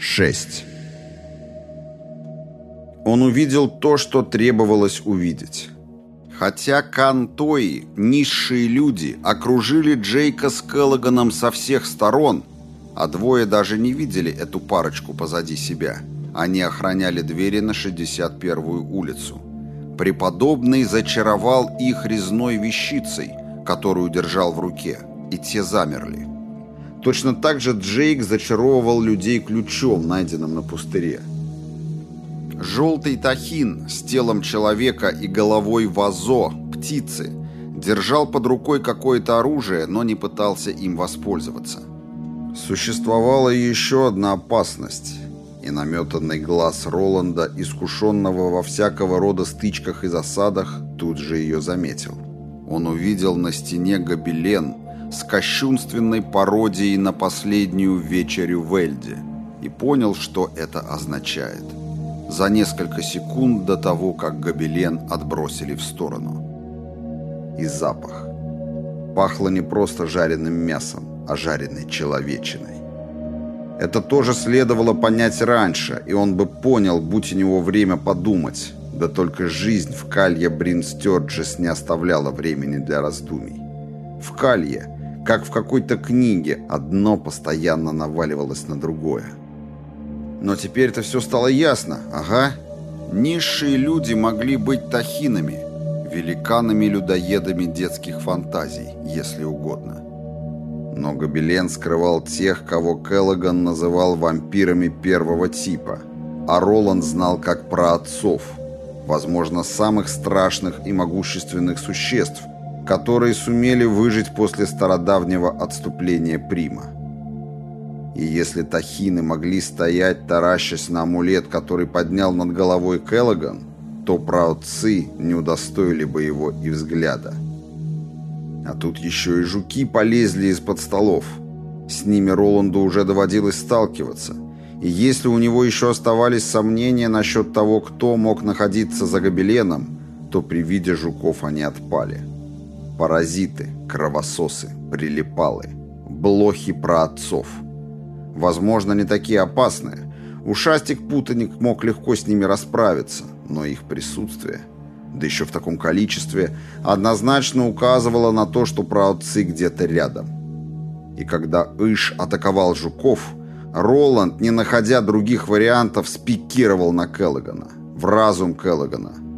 6. Он увидел то, что требовалось увидеть. Хотя Кантои, низшие люди, окружили Джейка с Келлоганом со всех сторон, а двое даже не видели эту парочку позади себя. Они охраняли двери на 61-ю улицу. Преподобный зачаровал их резной вещицей, которую держал в руке, и те замерли. Точно так же Джейк зачаровывал людей ключом, найденным на пустыре. Желтый тахин с телом человека и головой вазо, птицы, держал под рукой какое-то оружие, но не пытался им воспользоваться. Существовала еще одна опасность, и наметанный глаз Роланда, искушенного во всякого рода стычках и засадах, тут же ее заметил. Он увидел на стене гобелен с кощунственной пародией на последнюю вечерю в Эльде и понял, что это означает – за несколько секунд до того, как гобелен отбросили в сторону. И запах. Пахло не просто жареным мясом, а жареной человечиной. Это тоже следовало понять раньше, и он бы понял, будь у него время подумать. Да только жизнь в Калье Брин Стёрджес не оставляла времени для раздумий. В Калье, как в какой-то книге, одно постоянно наваливалось на другое. Но теперь-то все стало ясно. Ага. Низшие люди могли быть тахинами, великанами-людоедами детских фантазий, если угодно. Но Гобелен скрывал тех, кого Келлоган называл вампирами первого типа, а Роланд знал как про отцов, возможно, самых страшных и могущественных существ, которые сумели выжить после стародавнего отступления Прима. И если тахины могли стоять, таращась на амулет, который поднял над головой Келлоган, то праотцы не удостоили бы его и взгляда. А тут еще и жуки полезли из-под столов. С ними Роланду уже доводилось сталкиваться. И если у него еще оставались сомнения насчет того, кто мог находиться за гобеленом, то при виде жуков они отпали. Паразиты, кровососы, прилипалы, блохи праотцов — Возможно, не такие опасные. Ушастик-путаник мог легко с ними расправиться, но их присутствие, да еще в таком количестве, однозначно указывало на то, что праотцы где-то рядом. И когда Иш атаковал жуков, Роланд, не находя других вариантов, спикировал на Келлогана, в разум Келлогана –